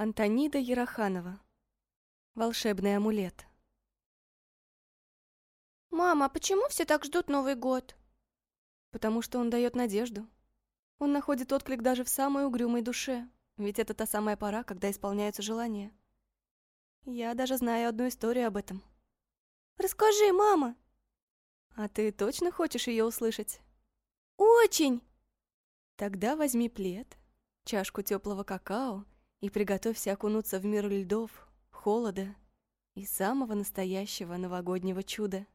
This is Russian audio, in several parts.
Антонида Яроханова. Волшебный амулет. «Мама, а почему все так ждут Новый год?» Потому что он дает надежду. Он находит отклик даже в самой угрюмой душе, ведь это та самая пора, когда исполняются желания. Я даже знаю одну историю об этом. «Расскажи, мама!» А ты точно хочешь ее услышать? «Очень!» Тогда возьми плед, чашку теплого какао и приготовься окунуться в мир льдов, холода и самого настоящего новогоднего чуда.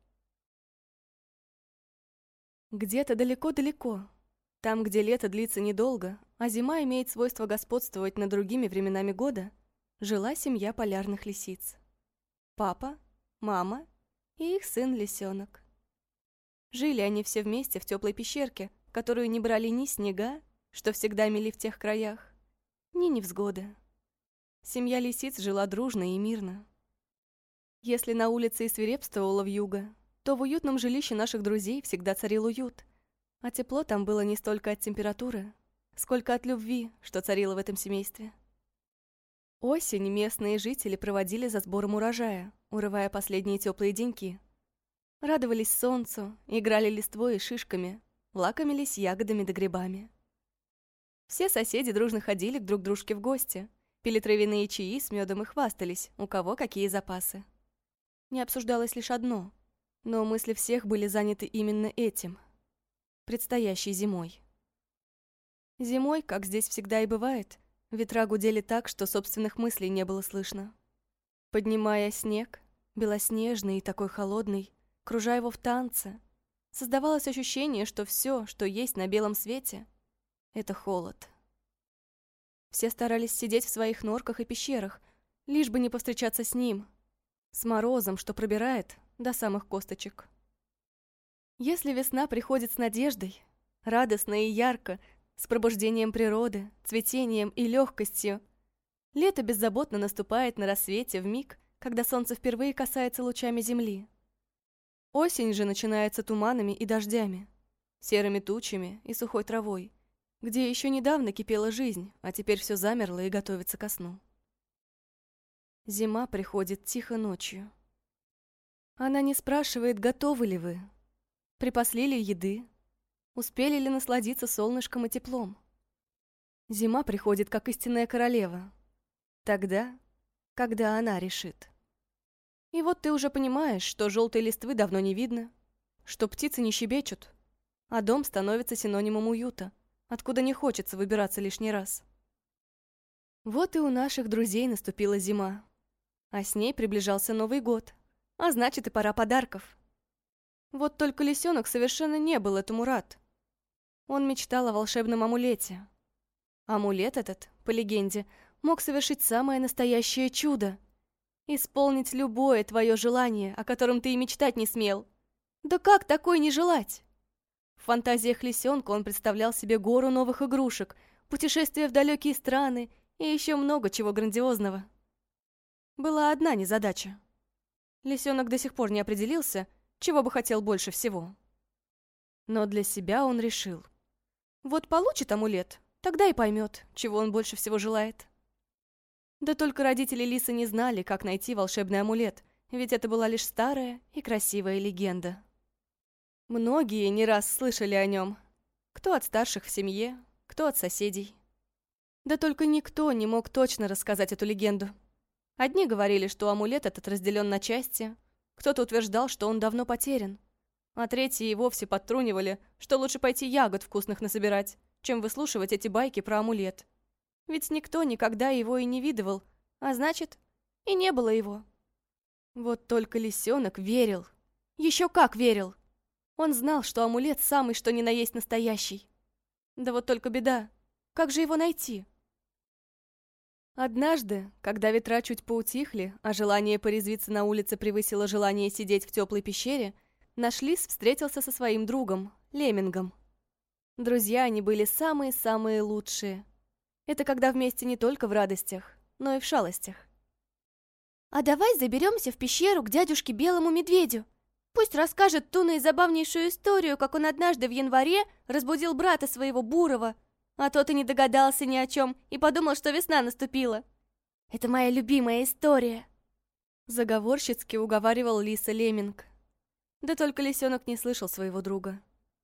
Где-то далеко-далеко, там, где лето длится недолго, а зима имеет свойство господствовать над другими временами года, жила семья полярных лисиц. Папа, мама и их сын-лисенок. Жили они все вместе в теплой пещерке, которую не брали ни снега, что всегда мели в тех краях, ни невзгоды. Семья лисиц жила дружно и мирно. Если на улице и свирепствовала вьюга, то в уютном жилище наших друзей всегда царил уют, а тепло там было не столько от температуры, сколько от любви, что царило в этом семействе. Осень местные жители проводили за сбором урожая, урывая последние теплые деньки. Радовались солнцу, играли листвой и шишками, лакомились ягодами да грибами. Все соседи дружно ходили к друг дружке в гости, пили травяные чаи с медом и хвастались, у кого какие запасы. Не обсуждалось лишь одно, но мысли всех были заняты именно этим — предстоящей зимой. Зимой, как здесь всегда и бывает, ветра гудели так, что собственных мыслей не было слышно. Поднимая снег, белоснежный и такой холодный, кружа его в танце, создавалось ощущение, что все, что есть на белом свете, это холод. Все старались сидеть в своих норках и пещерах, лишь бы не повстречаться с ним, с морозом, что пробирает до самых косточек. Если весна приходит с надеждой, радостно и ярко, с пробуждением природы, цветением и легкостью, лето беззаботно наступает на рассвете в миг, когда солнце впервые касается лучами земли. Осень же начинается туманами и дождями, серыми тучами и сухой травой, где еще недавно кипела жизнь, а теперь все замерло и готовится ко сну. Зима приходит тихо ночью. Она не спрашивает, готовы ли вы, припасли ли еды, успели ли насладиться солнышком и теплом. Зима приходит как истинная королева. Тогда, когда она решит. И вот ты уже понимаешь, что желтой листвы давно не видно, что птицы не щебечут, а дом становится синонимом уюта — откуда не хочется выбираться лишний раз. Вот и у наших друзей наступила зима. А с ней приближался Новый год. А значит и пора подарков. Вот только лисенок совершенно не был этому рад. Он мечтал о волшебном амулете. Амулет этот, по легенде, мог совершить самое настоящее чудо. Исполнить любое твое желание, о котором ты и мечтать не смел. Да как такое не желать? В фантазиях лисенка он представлял себе гору новых игрушек, путешествия в далекие страны и еще много чего грандиозного. Была одна незадача. Лисенок до сих пор не определился, чего бы хотел больше всего. Но для себя он решил. Вот получит амулет, тогда и поймет, чего он больше всего желает. Да только родители Лисы не знали, как найти волшебный амулет, ведь это была лишь старая и красивая легенда. Многие не раз слышали о нем. Кто от старших в семье, кто от соседей. Да только никто не мог точно рассказать эту легенду. Одни говорили, что амулет этот разделен на части, кто-то утверждал, что он давно потерян, а третьи и вовсе подтрунивали, что лучше пойти ягод вкусных насобирать, чем выслушивать эти байки про амулет. Ведь никто никогда его и не видывал, а значит, и не было его. Вот только лисенок верил. Еще как верил! Он знал, что амулет самый что ни на есть настоящий. Да вот только беда. Как же его найти? Однажды, когда ветра чуть поутихли, а желание порезвиться на улице превысило желание сидеть в теплой пещере, наш лис встретился со своим другом, Лемингом. Друзья они были самые-самые лучшие. Это когда вместе не только в радостях, но и в шалостях. «А давай заберемся в пещеру к дядюшке Белому Медведю», Пусть расскажет ту наизабавнейшую историю, как он однажды в январе разбудил брата своего Бурова, а тот и не догадался ни о чем и подумал, что весна наступила. Это моя любимая история!» Заговорщицки уговаривал Лиса Леминг. Да только лисенок не слышал своего друга.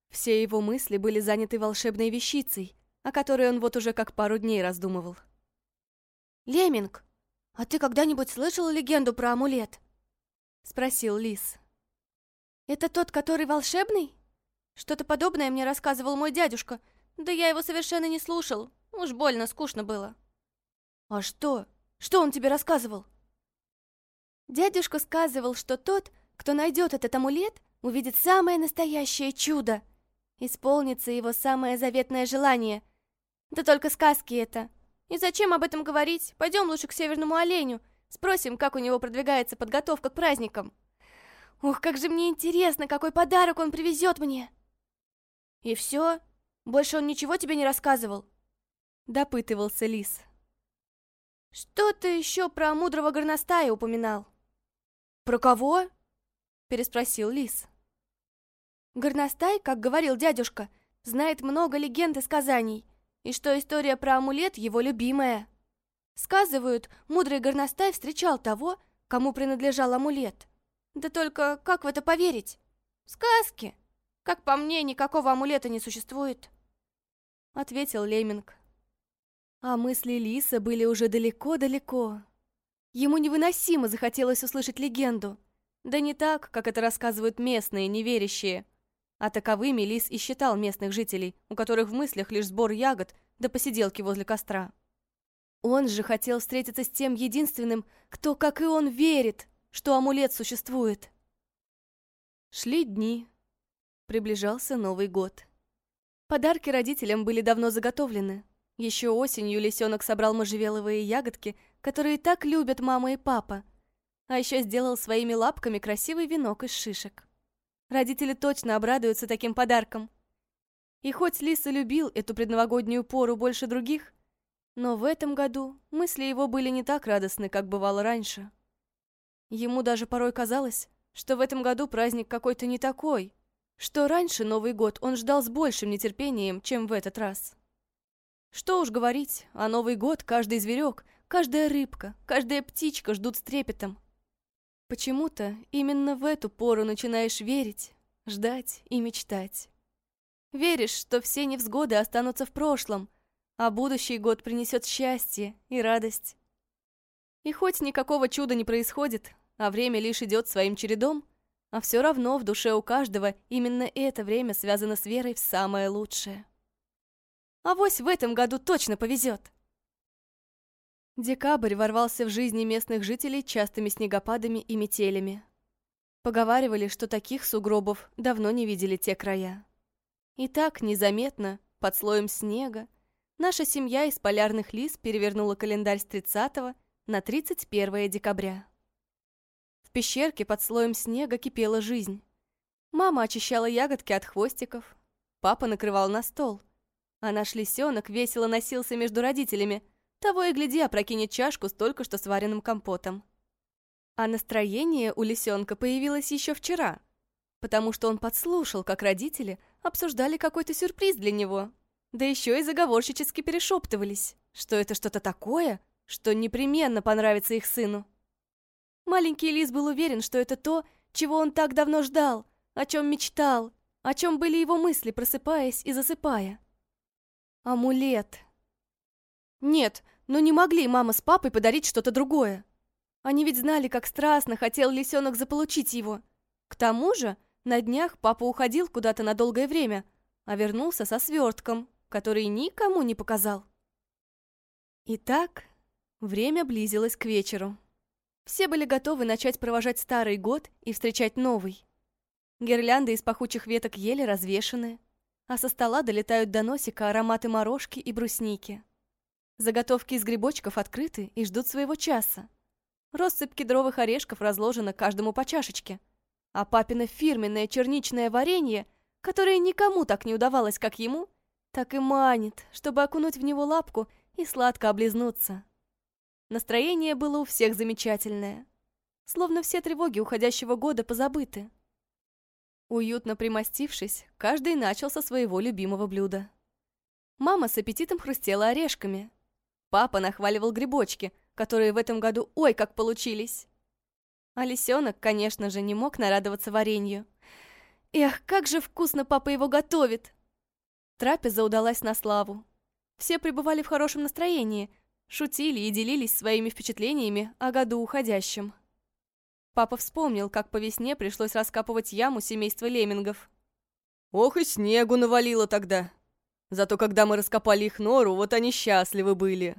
Все его мысли были заняты волшебной вещицей, о которой он вот уже как пару дней раздумывал. «Леминг, а ты когда-нибудь слышал легенду про амулет?» — спросил Лис. «Это тот, который волшебный? Что-то подобное мне рассказывал мой дядюшка, да я его совершенно не слушал, уж больно скучно было». «А что? Что он тебе рассказывал?» Дядюшка сказывал, что тот, кто найдет этот амулет, увидит самое настоящее чудо. Исполнится его самое заветное желание. Да только сказки это. И зачем об этом говорить? Пойдем лучше к северному оленю. Спросим, как у него продвигается подготовка к праздникам. Ух, как же мне интересно, какой подарок он привезет мне. И все? Больше он ничего тебе не рассказывал? Допытывался лис. Что ты еще про мудрого горностая упоминал? Про кого? Переспросил лис. Горностай, как говорил дядюшка, знает много легенд и сказаний, и что история про амулет его любимая. Сказывают, мудрый горностай встречал того, кому принадлежал амулет. Да только как в это поверить? Сказки! Как по мне, никакого амулета не существует. Ответил Леминг. А мысли Лиса были уже далеко-далеко. Ему невыносимо захотелось услышать легенду. Да не так, как это рассказывают местные, неверящие. А таковыми Лис и считал местных жителей, у которых в мыслях лишь сбор ягод да посиделки возле костра. Он же хотел встретиться с тем единственным, кто, как и он, верит, что амулет существует. Шли дни. Приближался Новый год. Подарки родителям были давно заготовлены. Еще осенью лисенок собрал можжевеловые ягодки, которые так любят мама и папа. А еще сделал своими лапками красивый венок из шишек. Родители точно обрадуются таким подарком. И хоть Лиса любил эту предновогоднюю пору больше других, но в этом году мысли его были не так радостны, как бывало раньше. Ему даже порой казалось, что в этом году праздник какой-то не такой, что раньше Новый год он ждал с большим нетерпением, чем в этот раз. Что уж говорить, а Новый год каждый зверек, каждая рыбка, каждая птичка ждут с трепетом. Почему-то именно в эту пору начинаешь верить, ждать и мечтать. Веришь, что все невзгоды останутся в прошлом, а будущий год принесет счастье и радость. И хоть никакого чуда не происходит, а время лишь идет своим чередом, а все равно в душе у каждого именно это время связано с верой в самое лучшее. А вось в этом году точно повезет. Декабрь ворвался в жизни местных жителей частыми снегопадами и метелями. Поговаривали, что таких сугробов давно не видели те края. И так, незаметно, под слоем снега, наша семья из полярных лис перевернула календарь с 30 на 31 декабря. Пещерке под слоем снега кипела жизнь. Мама очищала ягодки от хвостиков, папа накрывал на стол, а наш лисенок весело носился между родителями – того и гляди, опрокинет чашку с только что сваренным компотом. А настроение у лисенка появилось еще вчера, потому что он подслушал, как родители обсуждали какой-то сюрприз для него. Да еще и заговорщически перешептывались, что это что-то такое, что непременно понравится их сыну. Маленький лис был уверен, что это то, чего он так давно ждал, о чем мечтал, о чем были его мысли, просыпаясь и засыпая. Амулет. Нет, но не могли мама с папой подарить что-то другое. Они ведь знали, как страстно хотел лисенок заполучить его. К тому же, на днях папа уходил куда-то на долгое время, а вернулся со свертком, который никому не показал. Итак, время близилось к вечеру. Все были готовы начать провожать старый год и встречать новый. Гирлянды из пахучих веток ели развешаны, а со стола долетают до носика ароматы морожки и брусники. Заготовки из грибочков открыты и ждут своего часа. Россыпь кедровых орешков разложена каждому по чашечке. А папино фирменное черничное варенье, которое никому так не удавалось, как ему, так и манит, чтобы окунуть в него лапку и сладко облизнуться. Настроение было у всех замечательное. Словно все тревоги уходящего года позабыты. Уютно примостившись, каждый начал со своего любимого блюда. Мама с аппетитом хрустела орешками – Папа нахваливал грибочки, которые в этом году ой как получились. А лисенок, конечно же, не мог нарадоваться варенью. Эх, как же вкусно папа его готовит! Трапеза удалась на славу. Все пребывали в хорошем настроении, шутили и делились своими впечатлениями о году уходящем. Папа вспомнил, как по весне пришлось раскапывать яму семейства леммингов. «Ох и снегу навалило тогда! Зато когда мы раскопали их нору, вот они счастливы были.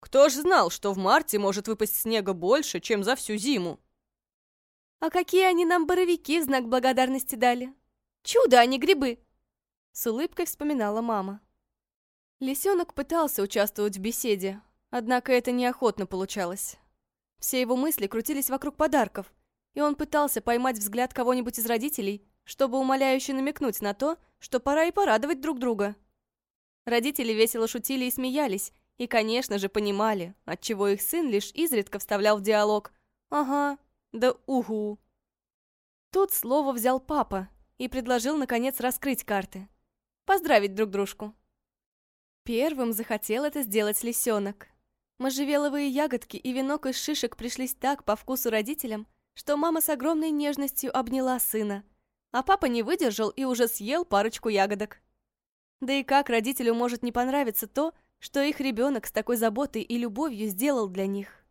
Кто ж знал, что в марте может выпасть снега больше, чем за всю зиму?» «А какие они нам боровики в знак благодарности дали? Чудо, а не грибы!» С улыбкой вспоминала мама. Лисенок пытался участвовать в беседе, однако это неохотно получалось. Все его мысли крутились вокруг подарков, и он пытался поймать взгляд кого-нибудь из родителей, чтобы умоляюще намекнуть на то, что пора и порадовать друг друга. Родители весело шутили и смеялись, и, конечно же, понимали, отчего их сын лишь изредка вставлял в диалог «Ага, да угу». Тут слово взял папа и предложил, наконец, раскрыть карты. Поздравить друг дружку. Первым захотел это сделать лисенок. Можжевеловые ягодки и венок из шишек пришлись так по вкусу родителям, что мама с огромной нежностью обняла сына, а папа не выдержал и уже съел парочку ягодок. Да и как родителю может не понравиться то, что их ребенок с такой заботой и любовью сделал для них?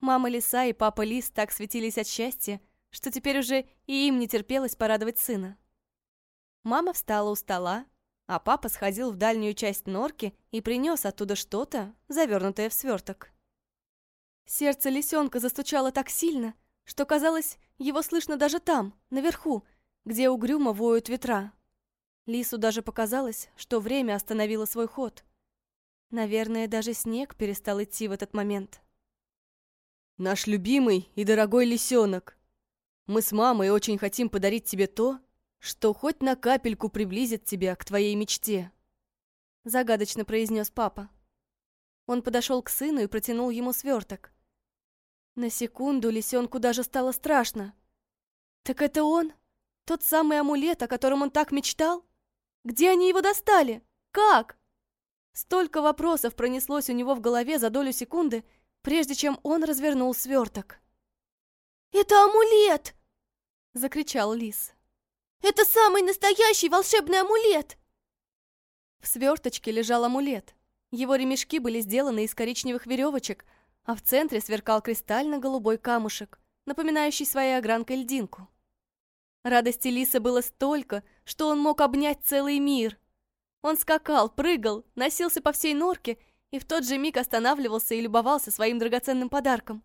Мама Лиса и папа Лис так светились от счастья, что теперь уже и им не терпелось порадовать сына. Мама встала у стола, а папа сходил в дальнюю часть норки и принес оттуда что-то, завернутое в сверток. Сердце лисенка застучало так сильно, что казалось, его слышно даже там, наверху, где угрюмо воют ветра. Лису даже показалось, что время остановило свой ход. Наверное, даже снег перестал идти в этот момент. «Наш любимый и дорогой лисенок, мы с мамой очень хотим подарить тебе то, что хоть на капельку приблизит тебя к твоей мечте», — загадочно произнес папа. Он подошел к сыну и протянул ему сверток. На секунду лисенку даже стало страшно. «Так это он? Тот самый амулет, о котором он так мечтал? Где они его достали? Как?» Столько вопросов пронеслось у него в голове за долю секунды, прежде чем он развернул сверток. «Это амулет!» — закричал лис. Это самый настоящий волшебный амулет!» В сверточке лежал амулет. Его ремешки были сделаны из коричневых веревочек, а в центре сверкал кристально-голубой камушек, напоминающий своей огранкой льдинку. Радости Лиса было столько, что он мог обнять целый мир. Он скакал, прыгал, носился по всей норке и в тот же миг останавливался и любовался своим драгоценным подарком.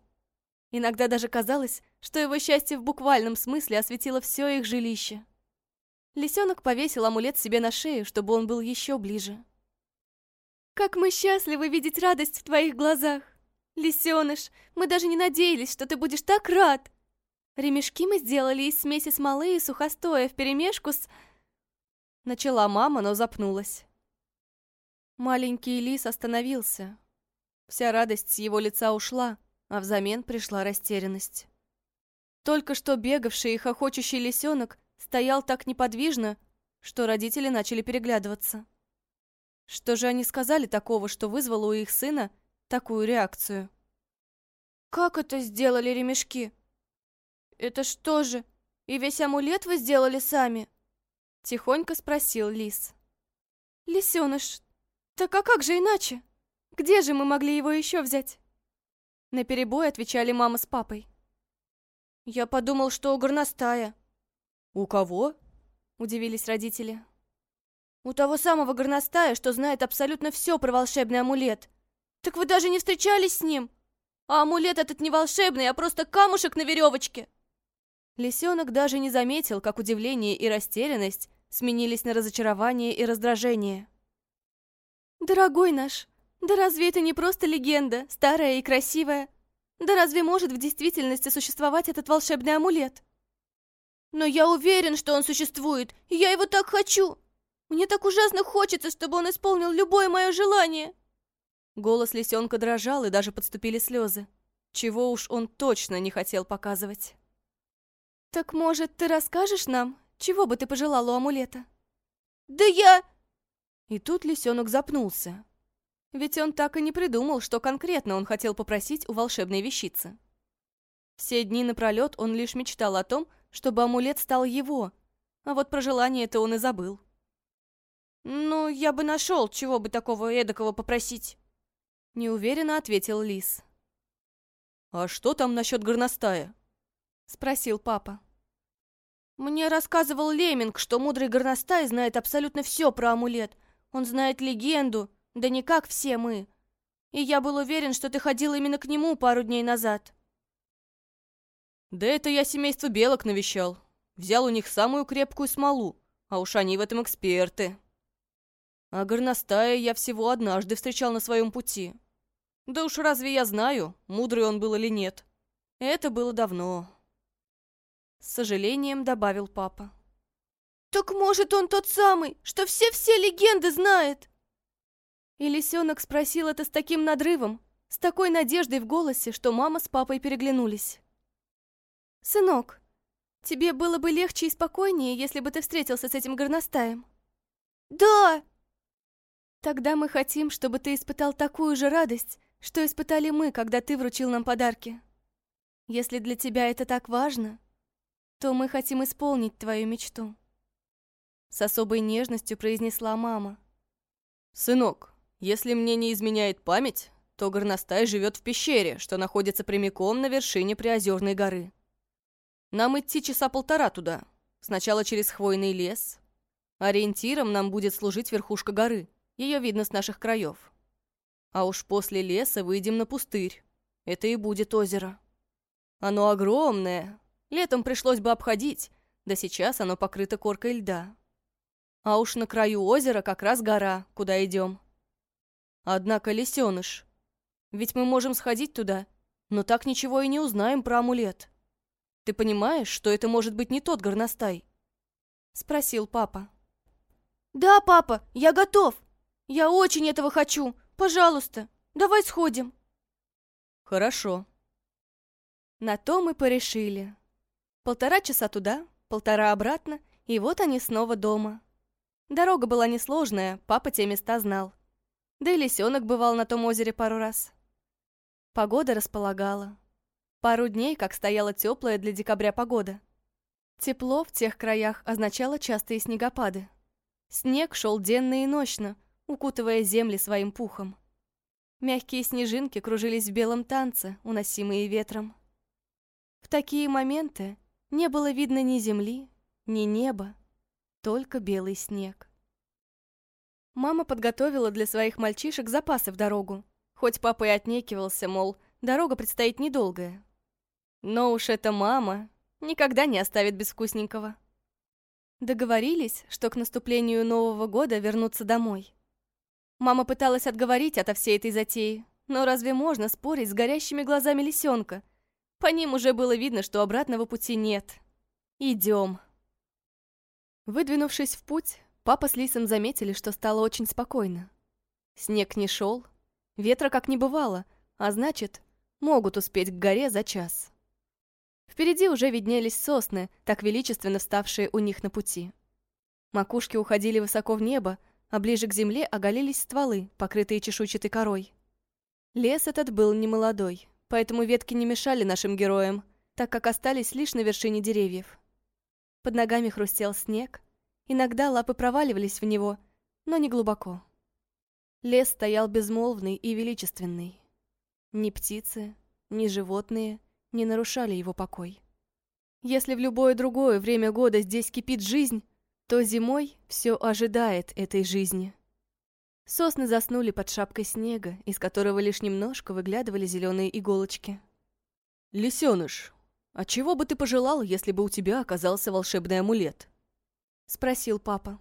Иногда даже казалось, что его счастье в буквальном смысле осветило все их жилище. Лисенок повесил амулет себе на шею, чтобы он был еще ближе. «Как мы счастливы видеть радость в твоих глазах! Лисеныш, мы даже не надеялись, что ты будешь так рад! Ремешки мы сделали из смеси смолы и сухостоя вперемешку с...» Начала мама, но запнулась. Маленький лис остановился. Вся радость с его лица ушла, а взамен пришла растерянность. Только что бегавший и хохочущий лисенок стоял так неподвижно, что родители начали переглядываться. Что же они сказали такого, что вызвало у их сына такую реакцию? «Как это сделали ремешки? Это что же, и весь амулет вы сделали сами?» Тихонько спросил лис. «Лисеныш, так а как же иначе? Где же мы могли его еще взять?» На перебой отвечали мама с папой. «Я подумал, что у горностая», «У кого?» — удивились родители. «У того самого горностая, что знает абсолютно все про волшебный амулет. Так вы даже не встречались с ним? А амулет этот не волшебный, а просто камушек на веревочке!» Лисенок даже не заметил, как удивление и растерянность сменились на разочарование и раздражение. «Дорогой наш, да разве это не просто легенда, старая и красивая? Да разве может в действительности существовать этот волшебный амулет?» Но я уверен, что он существует, и я его так хочу. Мне так ужасно хочется, чтобы он исполнил любое мое желание. Голос лисенка дрожал, и даже подступили слезы. Чего уж он точно не хотел показывать. «Так, может, ты расскажешь нам, чего бы ты пожелал у амулета?» «Да я...» И тут лисенок запнулся. Ведь он так и не придумал, что конкретно он хотел попросить у волшебной вещицы. Все дни напролет он лишь мечтал о том, чтобы амулет стал его, а вот про желание-то он и забыл. «Ну, я бы нашел, чего бы такого эдакого попросить», — неуверенно ответил Лис. «А что там насчет горностая?» — спросил папа. «Мне рассказывал Леминг, что мудрый горностай знает абсолютно все про амулет. Он знает легенду, да не как все мы. И я был уверен, что ты ходил именно к нему пару дней назад». «Да это я семейство белок навещал. Взял у них самую крепкую смолу, а уж они в этом эксперты. А горностая я всего однажды встречал на своем пути. Да уж разве я знаю, мудрый он был или нет. Это было давно». С сожалением добавил папа. «Так может он тот самый, что все-все легенды знает?» И лисенок спросил это с таким надрывом, с такой надеждой в голосе, что мама с папой переглянулись. «Сынок, тебе было бы легче и спокойнее, если бы ты встретился с этим горностаем?» «Да!» «Тогда мы хотим, чтобы ты испытал такую же радость, что испытали мы, когда ты вручил нам подарки. Если для тебя это так важно, то мы хотим исполнить твою мечту». С особой нежностью произнесла мама. «Сынок, если мне не изменяет память, то горностай живет в пещере, что находится прямиком на вершине Приозерной горы. Нам идти часа полтора туда. Сначала через хвойный лес. Ориентиром нам будет служить верхушка горы. Ее видно с наших краев. А уж после леса выйдем на пустырь. Это и будет озеро. Оно огромное. Летом пришлось бы обходить, да сейчас оно покрыто коркой льда. А уж на краю озера как раз гора, куда идем. Однако, лисеныш, ведь мы можем сходить туда, но так ничего и не узнаем про амулет. Ты понимаешь, что это может быть не тот горностай?» Спросил папа. «Да, папа, я готов. Я очень этого хочу. Пожалуйста, давай сходим». «Хорошо». На то мы порешили. Полтора часа туда, полтора обратно, и вот они снова дома. Дорога была несложная, папа те места знал. Да и лисенок бывал на том озере пару раз. Погода располагала. Пару дней, как стояла теплая для декабря погода. Тепло в тех краях означало частые снегопады. Снег шел денно и ночно, укутывая земли своим пухом. Мягкие снежинки кружились в белом танце, уносимые ветром. В такие моменты не было видно ни земли, ни неба, только белый снег. Мама подготовила для своих мальчишек запасы в дорогу, хоть папа и отнекивался, мол, дорога предстоит недолгая. Но уж эта мама никогда не оставит без вкусненького. Договорились, что к наступлению Нового года вернуться домой. Мама пыталась отговорить ото всей этой затеи, но разве можно спорить с горящими глазами лисенка? По ним уже было видно, что обратного пути нет. Идем. Выдвинувшись в путь, папа с Лисом заметили, что стало очень спокойно. Снег не шел, ветра как не бывало, а значит, могут успеть к горе за час. Впереди уже виднелись сосны, так величественно вставшие у них на пути. Макушки уходили высоко в небо, а ближе к земле оголились стволы, покрытые чешуйчатой корой. Лес этот был немолодой, поэтому ветки не мешали нашим героям, так как остались лишь на вершине деревьев. Под ногами хрустел снег, иногда лапы проваливались в него, но не глубоко. Лес стоял безмолвный и величественный. Ни птицы, ни животные не нарушали его покой. Если в любое другое время года здесь кипит жизнь, то зимой все ожидает этой жизни. Сосны заснули под шапкой снега, из которого лишь немножко выглядывали зеленые иголочки. «Лисеныш, а чего бы ты пожелал, если бы у тебя оказался волшебный амулет?» — спросил папа.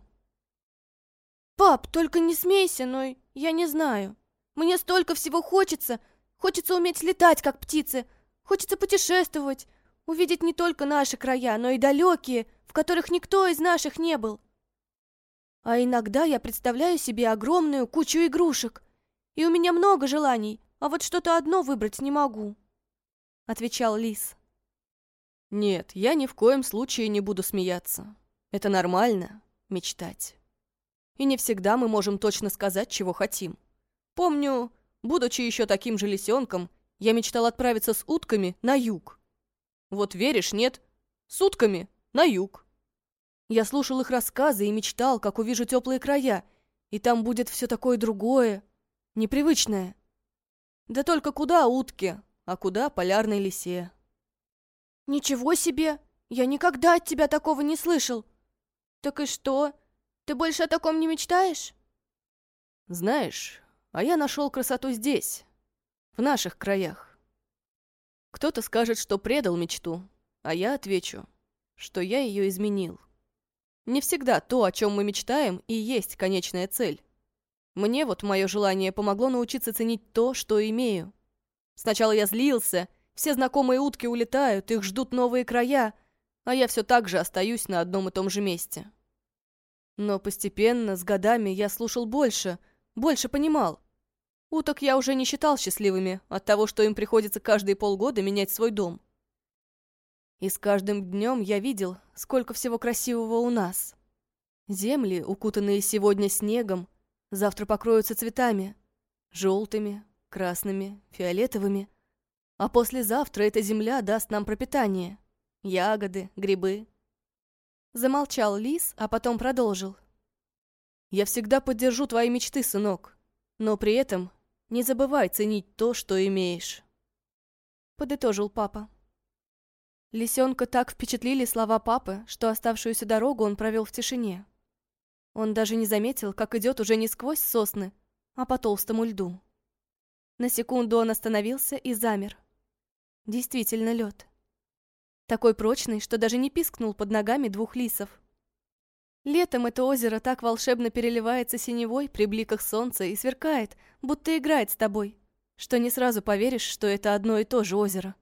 «Пап, только не смейся, но я не знаю. Мне столько всего хочется. Хочется уметь летать, как птицы, Хочется путешествовать, увидеть не только наши края, но и далекие, в которых никто из наших не был. А иногда я представляю себе огромную кучу игрушек, и у меня много желаний, а вот что-то одно выбрать не могу», — отвечал Лис. «Нет, я ни в коем случае не буду смеяться. Это нормально — мечтать. И не всегда мы можем точно сказать, чего хотим. Помню, будучи еще таким же лисенком, я мечтал отправиться с утками на юг. Вот веришь, нет? С утками на юг. Я слушал их рассказы и мечтал, как увижу теплые края, и там будет все такое другое, непривычное. Да только куда утки, а куда полярной лисе? Ничего себе! Я никогда от тебя такого не слышал. Так и что? Ты больше о таком не мечтаешь? Знаешь, а я нашел красоту здесь, в наших краях. Кто-то скажет, что предал мечту, а я отвечу, что я ее изменил. Не всегда то, о чем мы мечтаем, и есть конечная цель. Мне вот мое желание помогло научиться ценить то, что имею. Сначала я злился, все знакомые утки улетают, их ждут новые края, а я все так же остаюсь на одном и том же месте. Но постепенно, с годами, я слушал больше, больше понимал. Уток я уже не считал счастливыми от того, что им приходится каждые полгода менять свой дом. И с каждым днем я видел, сколько всего красивого у нас. Земли, укутанные сегодня снегом, завтра покроются цветами. Желтыми, красными, фиолетовыми. А послезавтра эта земля даст нам пропитание. Ягоды, грибы. Замолчал лис, а потом продолжил. «Я всегда поддержу твои мечты, сынок, но при этом не забывай ценить то, что имеешь». Подытожил папа. Лисенка так впечатлили слова папы, что оставшуюся дорогу он провел в тишине. Он даже не заметил, как идет уже не сквозь сосны, а по толстому льду. На секунду он остановился и замер. Действительно лед. Такой прочный, что даже не пискнул под ногами двух лисов. Летом это озеро так волшебно переливается синевой при бликах солнца и сверкает, будто играет с тобой, что не сразу поверишь, что это одно и то же озеро.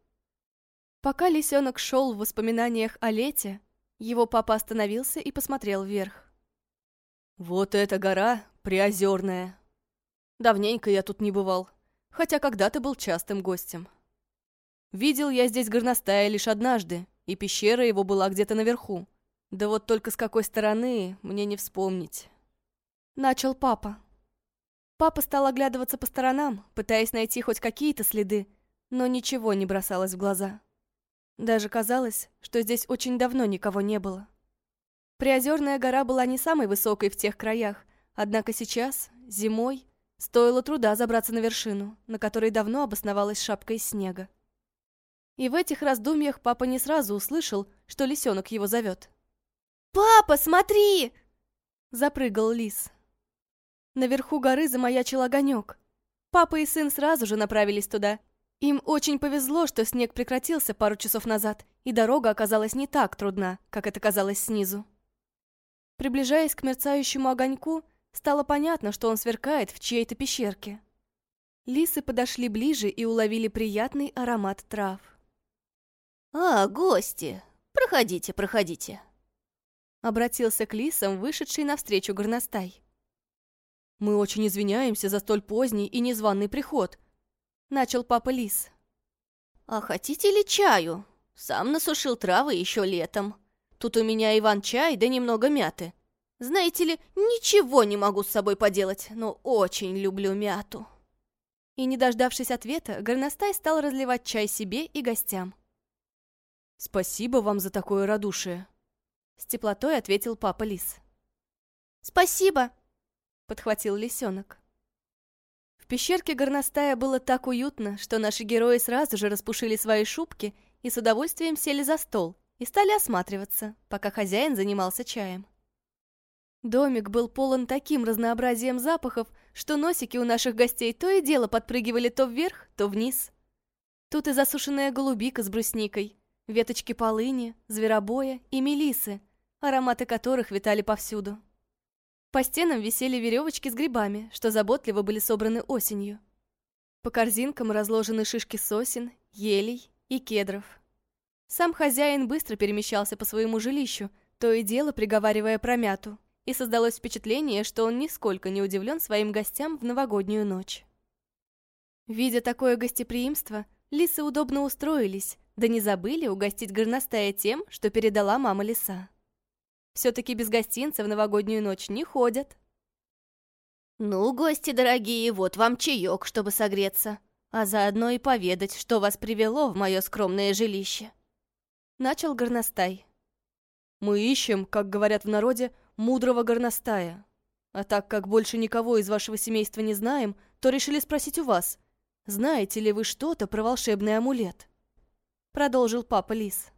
Пока лисенок шел в воспоминаниях о лете, его папа остановился и посмотрел вверх. «Вот эта гора Приозерная. Давненько я тут не бывал, хотя когда-то был частым гостем. Видел я здесь горностая лишь однажды, и пещера его была где-то наверху. Да вот только с какой стороны, мне не вспомнить». Начал папа. Папа стал оглядываться по сторонам, пытаясь найти хоть какие-то следы, но ничего не бросалось в глаза. Даже казалось, что здесь очень давно никого не было. Приозерная гора была не самой высокой в тех краях, однако сейчас, зимой, стоило труда забраться на вершину, на которой давно обосновалась шапка из снега. И в этих раздумьях папа не сразу услышал, что лисенок его зовет. «Папа, смотри!» Запрыгал лис. Наверху горы замаячил огонек. Папа и сын сразу же направились туда им очень повезло, что снег прекратился пару часов назад, и дорога оказалась не так трудна, как это казалось снизу. Приближаясь к мерцающему огоньку, стало понятно, что он сверкает в чьей-то пещерке. Лисы подошли ближе и уловили приятный аромат трав. «А, гости! Проходите, проходите!» Обратился к лисам, вышедший навстречу горностай. «Мы очень извиняемся за столь поздний и незваный приход», начал папа Лис. «А хотите ли чаю? Сам насушил травы еще летом. Тут у меня Иван-чай да немного мяты. Знаете ли, ничего не могу с собой поделать, но очень люблю мяту». И, не дождавшись ответа, горностай стал разливать чай себе и гостям. «Спасибо вам за такое радушие», — с теплотой ответил папа Лис. «Спасибо», — подхватил лисенок. В пещерке горностая было так уютно, что наши герои сразу же распушили свои шубки и с удовольствием сели за стол и стали осматриваться, пока хозяин занимался чаем. Домик был полон таким разнообразием запахов, что носики у наших гостей то и дело подпрыгивали то вверх, то вниз. Тут и засушенная голубика с брусникой, веточки полыни, зверобоя и мелисы, ароматы которых витали повсюду. По стенам висели веревочки с грибами, что заботливо были собраны осенью. По корзинкам разложены шишки сосен, елей и кедров. Сам хозяин быстро перемещался по своему жилищу, то и дело приговаривая про мяту, и создалось впечатление, что он нисколько не удивлен своим гостям в новогоднюю ночь. Видя такое гостеприимство, лисы удобно устроились, да не забыли угостить горностая тем, что передала мама лиса. Все-таки без гостинца в новогоднюю ночь не ходят. «Ну, гости дорогие, вот вам чаек, чтобы согреться, а заодно и поведать, что вас привело в мое скромное жилище». Начал горностай. «Мы ищем, как говорят в народе, мудрого горностая. А так как больше никого из вашего семейства не знаем, то решили спросить у вас, знаете ли вы что-то про волшебный амулет?» Продолжил папа Лис.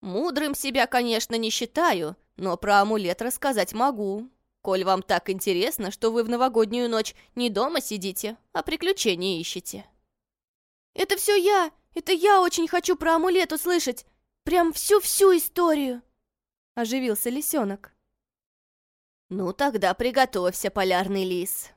«Мудрым себя, конечно, не считаю, но про амулет рассказать могу. Коль вам так интересно, что вы в новогоднюю ночь не дома сидите, а приключения ищете». «Это все я! Это я очень хочу про амулет услышать! Прям всю-всю историю!» Оживился лисенок. «Ну тогда приготовься, полярный лис.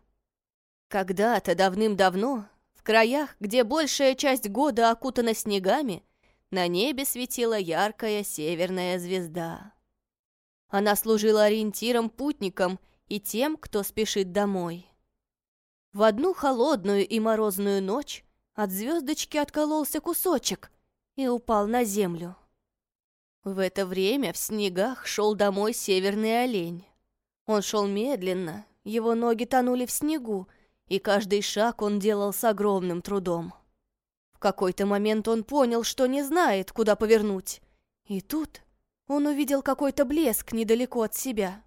Когда-то давным-давно, в краях, где большая часть года окутана снегами, на небе светила яркая северная звезда. Она служила ориентиром путникам и тем, кто спешит домой. В одну холодную и морозную ночь от звездочки откололся кусочек и упал на землю. В это время в снегах шел домой северный олень. Он шел медленно, его ноги тонули в снегу, и каждый шаг он делал с огромным трудом. В какой-то момент он понял, что не знает, куда повернуть. И тут он увидел какой-то блеск недалеко от себя.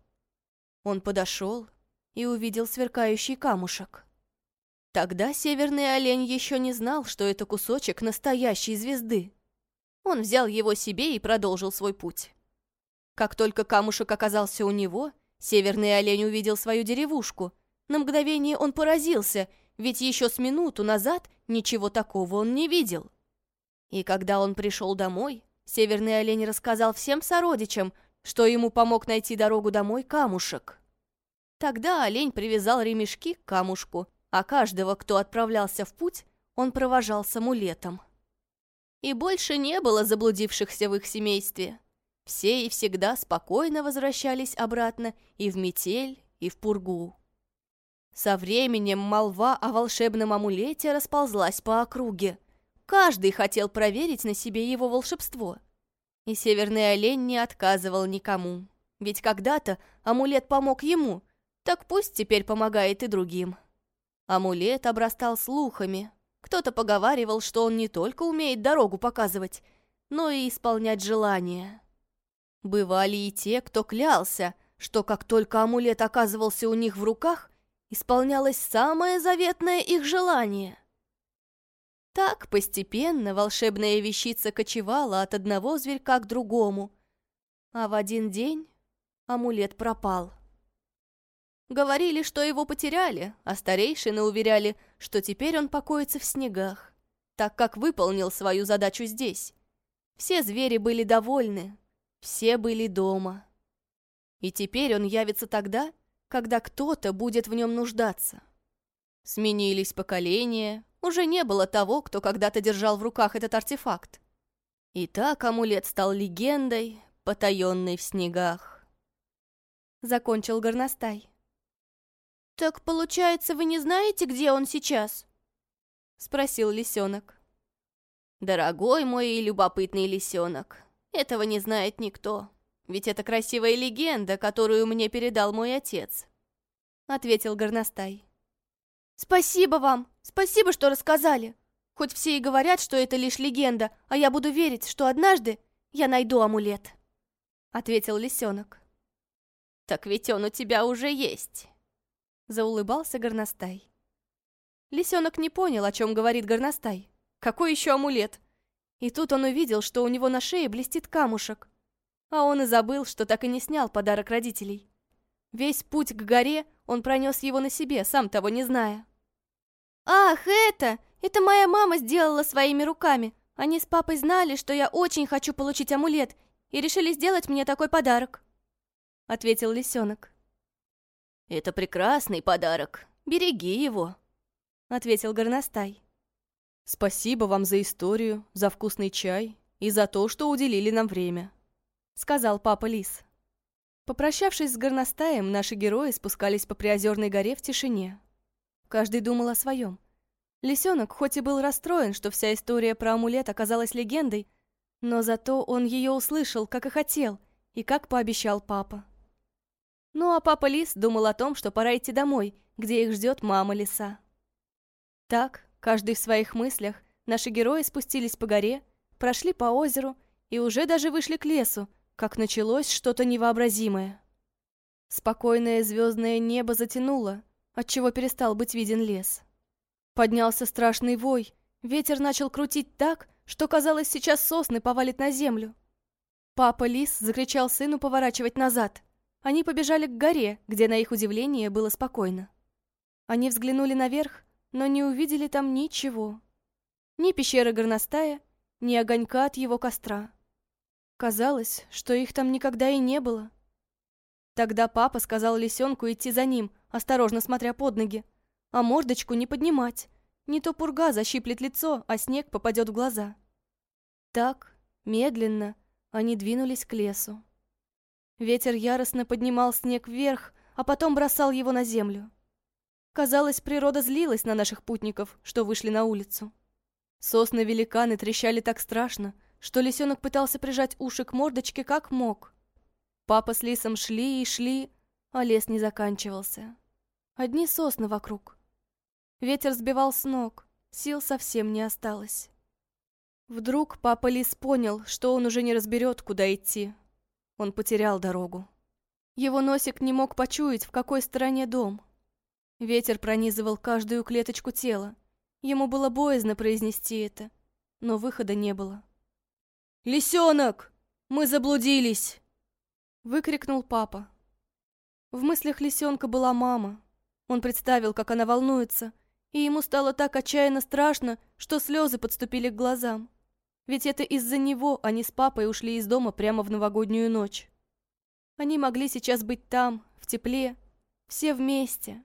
Он подошел и увидел сверкающий камушек. Тогда северный олень еще не знал, что это кусочек настоящей звезды. Он взял его себе и продолжил свой путь. Как только камушек оказался у него — Северный олень увидел свою деревушку. На мгновение он поразился, ведь еще с минуту назад ничего такого он не видел. И когда он пришел домой, Северный олень рассказал всем сородичам, что ему помог найти дорогу домой камушек. Тогда олень привязал ремешки к камушку, а каждого, кто отправлялся в путь, он провожал с амулетом. И больше не было заблудившихся в их семействе. Все и всегда спокойно возвращались обратно и в метель, и в пургу. Со временем молва о волшебном амулете расползлась по округе. Каждый хотел проверить на себе его волшебство. И северный олень не отказывал никому. Ведь когда-то амулет помог ему, так пусть теперь помогает и другим. Амулет обрастал слухами. Кто-то поговаривал, что он не только умеет дорогу показывать, но и исполнять желания. Бывали и те, кто клялся, что как только амулет оказывался у них в руках, исполнялось самое заветное их желание. Так постепенно волшебная вещица кочевала от одного зверька к другому, а в один день амулет пропал. Говорили, что его потеряли, а старейшины уверяли, что теперь он покоится в снегах, так как выполнил свою задачу здесь. Все звери были довольны, все были дома. И теперь он явится тогда, когда кто-то будет в нем нуждаться. Сменились поколения, уже не было того, кто когда-то держал в руках этот артефакт. И так амулет стал легендой, потаенной в снегах. Закончил горностай. «Так, получается, вы не знаете, где он сейчас?» Спросил лисенок. «Дорогой мой и любопытный лисенок, этого не знает никто, ведь это красивая легенда, которую мне передал мой отец», — ответил горностай. «Спасибо вам! Спасибо, что рассказали! Хоть все и говорят, что это лишь легенда, а я буду верить, что однажды я найду амулет», — ответил лисенок. «Так ведь он у тебя уже есть», — заулыбался горностай. Лисенок не понял, о чем говорит горностай. Какой еще амулет? И тут он увидел, что у него на шее блестит камушек. А он и забыл, что так и не снял подарок родителей. Весь путь к горе он пронес его на себе, сам того не зная. «Ах, это! Это моя мама сделала своими руками. Они с папой знали, что я очень хочу получить амулет, и решили сделать мне такой подарок», — ответил лисенок. «Это прекрасный подарок. Береги его», — ответил горностай. «Спасибо вам за историю, за вкусный чай и за то, что уделили нам время», — сказал папа Лис. Попрощавшись с горностаем, наши герои спускались по Приозерной горе в тишине. Каждый думал о своем. Лисенок хоть и был расстроен, что вся история про амулет оказалась легендой, но зато он ее услышал, как и хотел, и как пообещал папа. Ну а папа Лис думал о том, что пора идти домой, где их ждет мама Лиса. Так, каждый в своих мыслях, наши герои спустились по горе, прошли по озеру и уже даже вышли к лесу, как началось что-то невообразимое. Спокойное звездное небо затянуло, отчего перестал быть виден лес. Поднялся страшный вой, ветер начал крутить так, что казалось, сейчас сосны повалит на землю. Папа Лис закричал сыну поворачивать назад. Они побежали к горе, где, на их удивление, было спокойно. Они взглянули наверх, но не увидели там ничего. Ни пещеры горностая, ни огонька от его костра. Казалось, что их там никогда и не было. Тогда папа сказал лисенку идти за ним, осторожно смотря под ноги, а мордочку не поднимать. Не то пурга защиплет лицо, а снег попадет в глаза. Так, медленно, они двинулись к лесу. Ветер яростно поднимал снег вверх, а потом бросал его на землю. Казалось, природа злилась на наших путников, что вышли на улицу. Сосны-великаны трещали так страшно, что лисенок пытался прижать уши к мордочке как мог. Папа с лисом шли и шли, а лес не заканчивался. Одни сосны вокруг. Ветер сбивал с ног, сил совсем не осталось. Вдруг папа лис понял, что он уже не разберет, куда идти. Он потерял дорогу. Его носик не мог почуять, в какой стороне дом. Ветер пронизывал каждую клеточку тела. Ему было боязно произнести это, но выхода не было. «Лисенок! Мы заблудились!» Выкрикнул папа. В мыслях лисенка была мама. Он представил, как она волнуется, и ему стало так отчаянно страшно, что слезы подступили к глазам. Ведь это из-за него они с папой ушли из дома прямо в новогоднюю ночь. Они могли сейчас быть там, в тепле, все вместе.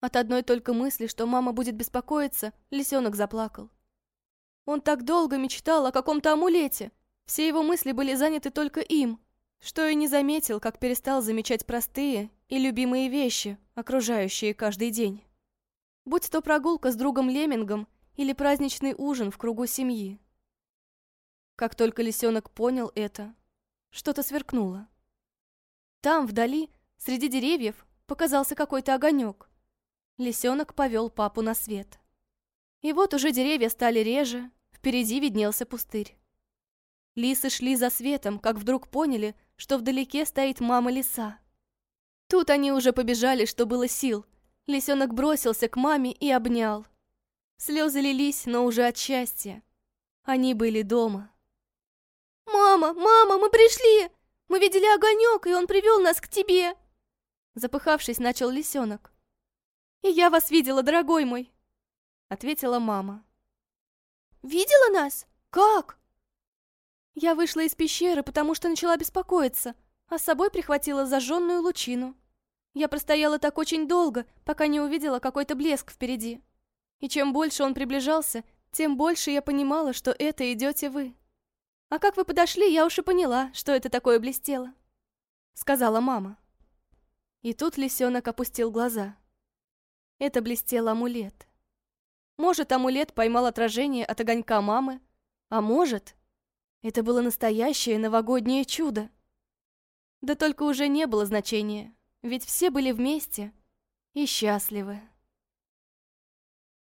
От одной только мысли, что мама будет беспокоиться, лисенок заплакал. Он так долго мечтал о каком-то амулете, все его мысли были заняты только им, что и не заметил, как перестал замечать простые и любимые вещи, окружающие каждый день. Будь то прогулка с другом Леммингом или праздничный ужин в кругу семьи. Как только лисенок понял это, что-то сверкнуло. Там, вдали, среди деревьев, показался какой-то огонек. Лисенок повел папу на свет. И вот уже деревья стали реже, впереди виднелся пустырь. Лисы шли за светом, как вдруг поняли, что вдалеке стоит мама лиса. Тут они уже побежали, что было сил. Лисенок бросился к маме и обнял. Слезы лились, но уже от счастья. Они были дома. «Мама, мама, мы пришли! Мы видели огонек, и он привел нас к тебе!» Запыхавшись, начал лисенок. «И я вас видела, дорогой мой!» Ответила мама. «Видела нас? Как?» Я вышла из пещеры, потому что начала беспокоиться, а с собой прихватила зажженную лучину. Я простояла так очень долго, пока не увидела какой-то блеск впереди. И чем больше он приближался, тем больше я понимала, что это идете вы. А как вы подошли, я уж и поняла, что это такое блестело. Сказала мама. И тут лисенок опустил глаза. Это блестел амулет. Может, амулет поймал отражение от огонька мамы, а может, это было настоящее новогоднее чудо. Да только уже не было значения, ведь все были вместе и счастливы.